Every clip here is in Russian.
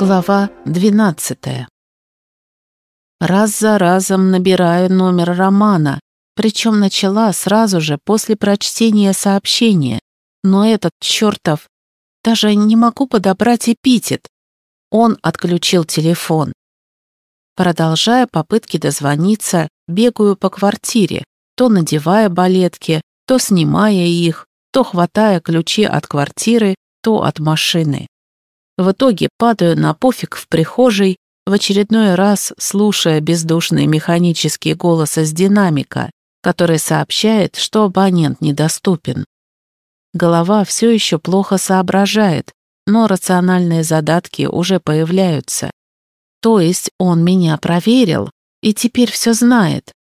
Глава 12 Раз за разом набираю номер Романа, причем начала сразу же после прочтения сообщения, но этот чертов... Даже не могу подобрать эпитет. Он отключил телефон. Продолжая попытки дозвониться, бегаю по квартире, то надевая балетки, то снимая их, то хватая ключи от квартиры, то от машины. В итоге падаю на пофиг в прихожей, в очередной раз слушая бездушный механический голос из динамика, который сообщает, что абонент недоступен. Голова все еще плохо соображает, но рациональные задатки уже появляются. То есть он меня проверил и теперь все знает.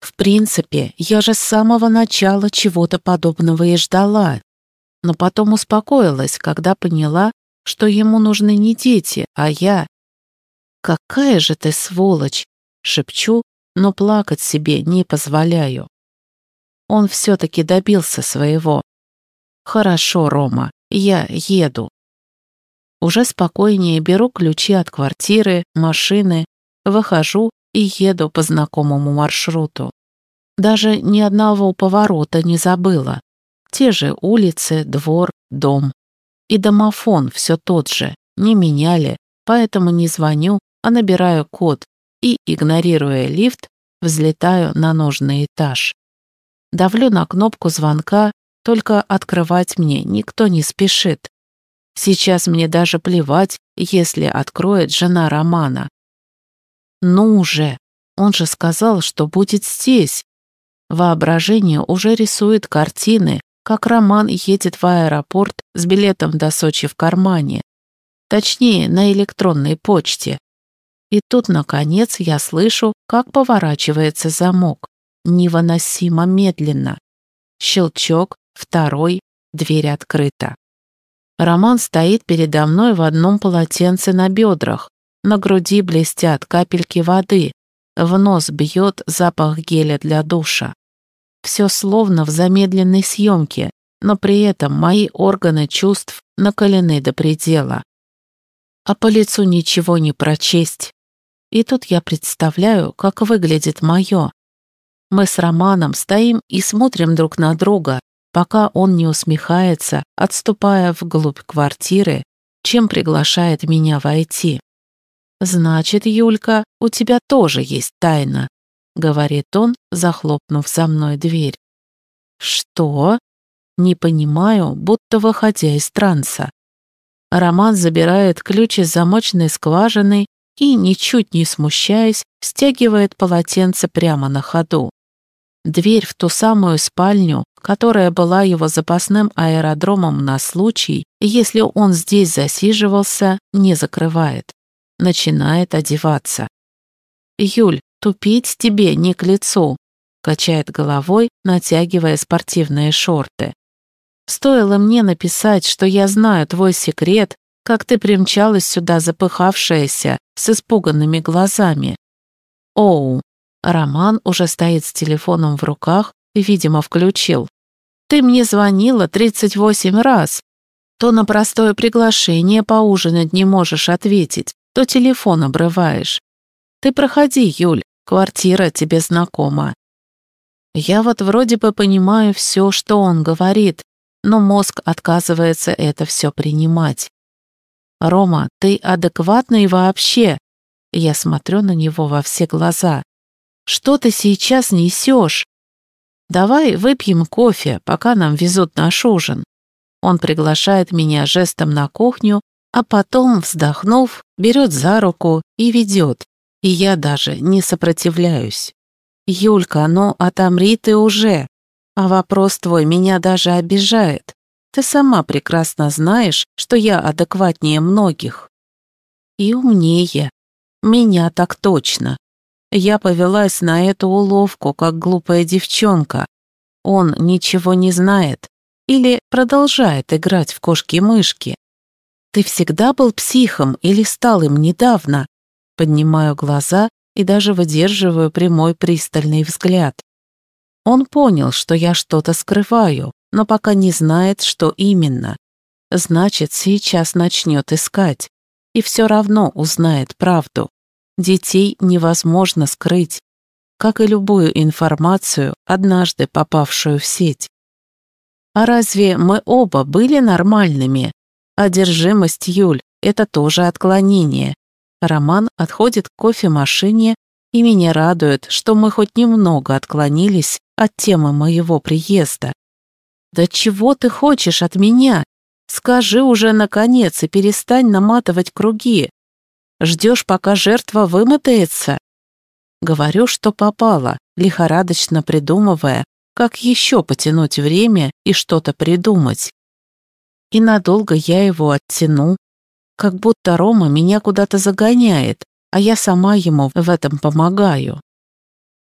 В принципе, я же с самого начала чего-то подобного и ждала. Но потом успокоилась, когда поняла, что ему нужны не дети, а я. «Какая же ты сволочь!» — шепчу, но плакать себе не позволяю. Он все-таки добился своего. «Хорошо, Рома, я еду». Уже спокойнее беру ключи от квартиры, машины, выхожу и еду по знакомому маршруту. Даже ни одного поворота не забыла. Те же улицы, двор, дом. И домофон все тот же, не меняли, поэтому не звоню, а набираю код и, игнорируя лифт, взлетаю на нужный этаж. Давлю на кнопку звонка, только открывать мне никто не спешит. Сейчас мне даже плевать, если откроет жена Романа. Ну уже, он же сказал, что будет здесь. Воображение уже рисует картины, как Роман едет в аэропорт с билетом до Сочи в кармане. Точнее, на электронной почте. И тут, наконец, я слышу, как поворачивается замок. Невыносимо медленно. Щелчок, второй, дверь открыта. Роман стоит передо мной в одном полотенце на бедрах. На груди блестят капельки воды. В нос бьет запах геля для душа. Все словно в замедленной съемке, но при этом мои органы чувств накалены до предела. А по лицу ничего не прочесть. И тут я представляю, как выглядит мое. Мы с Романом стоим и смотрим друг на друга, пока он не усмехается, отступая вглубь квартиры, чем приглашает меня войти. «Значит, Юлька, у тебя тоже есть тайна», — говорит он, захлопнув за мной дверь. «Что?» Не понимаю, будто выходя из транса. Роман забирает ключ из замочной скважины и, ничуть не смущаясь, стягивает полотенце прямо на ходу. Дверь в ту самую спальню, которая была его запасным аэродромом на случай, если он здесь засиживался, не закрывает. Начинает одеваться. «Юль, «Тупить тебе не к лицу», — качает головой, натягивая спортивные шорты. «Стоило мне написать, что я знаю твой секрет, как ты примчалась сюда запыхавшаяся, с испуганными глазами». «Оу», Роман уже стоит с телефоном в руках и, видимо, включил. «Ты мне звонила 38 раз. То на простое приглашение поужинать не можешь ответить, то телефон обрываешь. Ты проходи, Юль, Квартира тебе знакома. Я вот вроде бы понимаю все, что он говорит, но мозг отказывается это все принимать. «Рома, ты адекватный вообще?» Я смотрю на него во все глаза. «Что ты сейчас несешь? Давай выпьем кофе, пока нам везут наш ужин». Он приглашает меня жестом на кухню, а потом, вздохнув, берет за руку и ведет и я даже не сопротивляюсь. Юлька, ну отомри ты уже. А вопрос твой меня даже обижает. Ты сама прекрасно знаешь, что я адекватнее многих. И умнее. Меня так точно. Я повелась на эту уловку, как глупая девчонка. Он ничего не знает. Или продолжает играть в кошки-мышки. Ты всегда был психом или стал им недавно? Поднимаю глаза и даже выдерживаю прямой пристальный взгляд. Он понял, что я что-то скрываю, но пока не знает, что именно. Значит, сейчас начнет искать. и все равно узнает правду. Детей невозможно скрыть, как и любую информацию, однажды попавшую в сеть. А разве мы оба были нормальными? Одержимость, Юль, это тоже отклонение. Роман отходит к кофемашине, и меня радует, что мы хоть немного отклонились от темы моего приезда. «Да чего ты хочешь от меня? Скажи уже, наконец, и перестань наматывать круги. Ждешь, пока жертва вымотается?» Говорю, что попало, лихорадочно придумывая, как еще потянуть время и что-то придумать. И надолго я его оттяну, как будто Рома меня куда-то загоняет, а я сама ему в этом помогаю.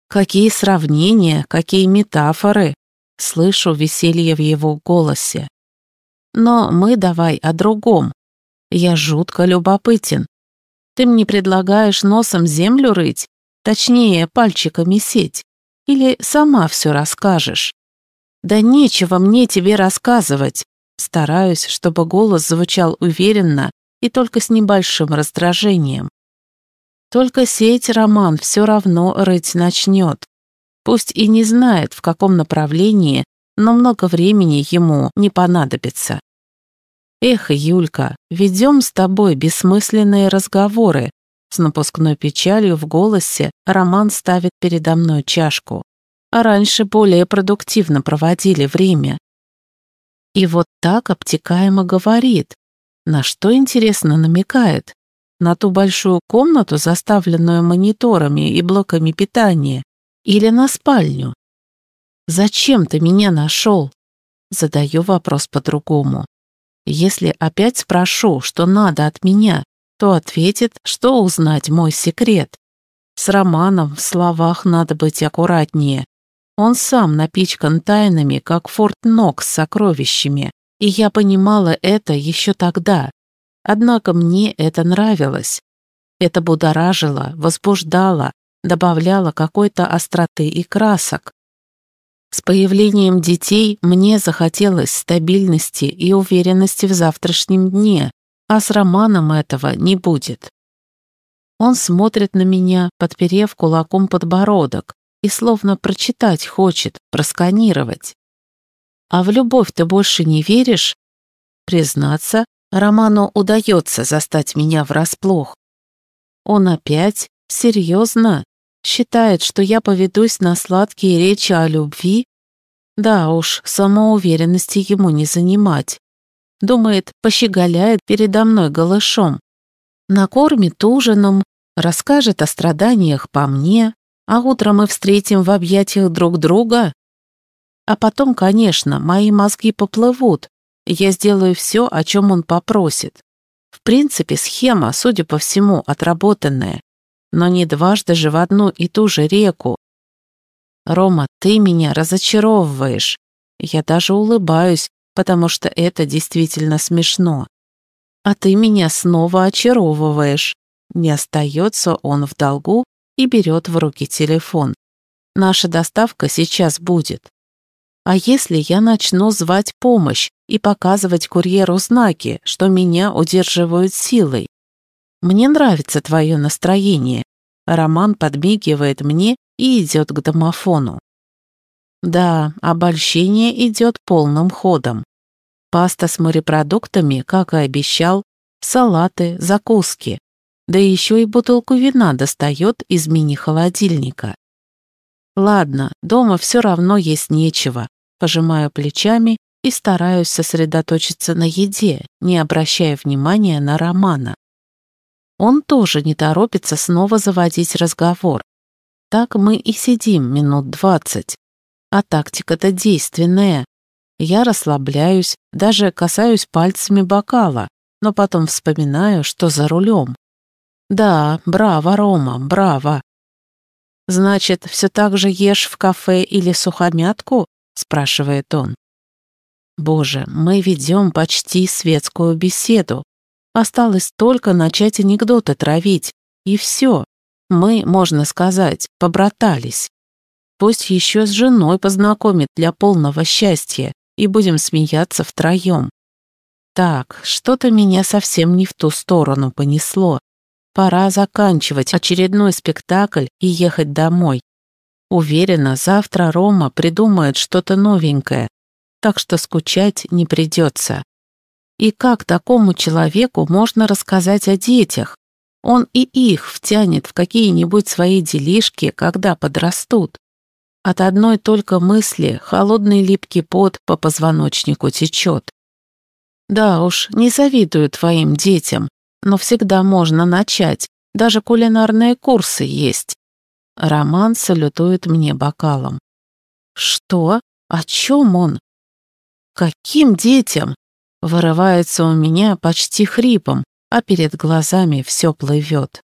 Какие сравнения, какие метафоры. Слышу веселье в его голосе. Но мы давай о другом. Я жутко любопытен. Ты мне предлагаешь носом землю рыть, точнее, пальчиками сеть, или сама все расскажешь? Да нечего мне тебе рассказывать. Стараюсь, чтобы голос звучал уверенно и только с небольшим раздражением. Только сеть Роман все равно рыть начнет. Пусть и не знает, в каком направлении, но много времени ему не понадобится. Эх, Юлька, ведем с тобой бессмысленные разговоры. С напускной печалью в голосе Роман ставит передо мной чашку. А раньше более продуктивно проводили время. И вот так обтекаемо говорит. На что, интересно, намекает? на ту большую комнату, заставленную мониторами и блоками питания, или на спальню? «Зачем ты меня нашел?» Задаю вопрос по-другому. Если опять спрошу, что надо от меня, то ответит, что узнать мой секрет. С Романом в словах надо быть аккуратнее. Он сам напичкан тайнами, как Форт Нокс с сокровищами, и я понимала это еще тогда, Однако мне это нравилось. Это будоражило, возбуждало, добавляло какой-то остроты и красок. С появлением детей мне захотелось стабильности и уверенности в завтрашнем дне, а с Романом этого не будет. Он смотрит на меня, подперев кулаком подбородок, и словно прочитать хочет, просканировать. «А в любовь ты больше не веришь?» Признаться, Роману удается застать меня врасплох. Он опять, серьезно, считает, что я поведусь на сладкие речи о любви? Да уж, самоуверенности ему не занимать. Думает, пощеголяет передо мной голышом. Накормит ужином, расскажет о страданиях по мне, а утром мы встретим в объятиях друг друга. А потом, конечно, мои мозги поплывут, я сделаю все, о чем он попросит. В принципе, схема, судя по всему, отработанная, но не дважды же в одну и ту же реку. Рома, ты меня разочаровываешь. Я даже улыбаюсь, потому что это действительно смешно. А ты меня снова очаровываешь. Не остается он в долгу и берет в руки телефон. Наша доставка сейчас будет. А если я начну звать помощь и показывать курьеру знаки, что меня удерживают силой? Мне нравится твое настроение. Роман подмигивает мне и идет к домофону. Да, обольщение идет полным ходом. Паста с морепродуктами, как и обещал, салаты, закуски. Да еще и бутылку вина достает из мини-холодильника. Ладно, дома все равно есть нечего пожимаю плечами и стараюсь сосредоточиться на еде, не обращая внимания на Романа. Он тоже не торопится снова заводить разговор. Так мы и сидим минут двадцать. А тактика-то действенная. Я расслабляюсь, даже касаюсь пальцами бокала, но потом вспоминаю, что за рулем. Да, браво, Рома, браво. Значит, все так же ешь в кафе или сухомятку? спрашивает он. Боже, мы ведем почти светскую беседу. Осталось только начать анекдоты травить, и все. Мы, можно сказать, побратались. Пусть еще с женой познакомит для полного счастья, и будем смеяться втроем. Так, что-то меня совсем не в ту сторону понесло. Пора заканчивать очередной спектакль и ехать домой. Уверена, завтра Рома придумает что-то новенькое, так что скучать не придется. И как такому человеку можно рассказать о детях? Он и их втянет в какие-нибудь свои делишки, когда подрастут. От одной только мысли холодный липкий пот по позвоночнику течет. Да уж, не завидую твоим детям, но всегда можно начать, даже кулинарные курсы есть. Роман салютует мне бокалом. Что? О чем он? Каким детям? Вырывается у меня почти хрипом, а перед глазами все плывет.